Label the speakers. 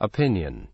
Speaker 1: Opinion.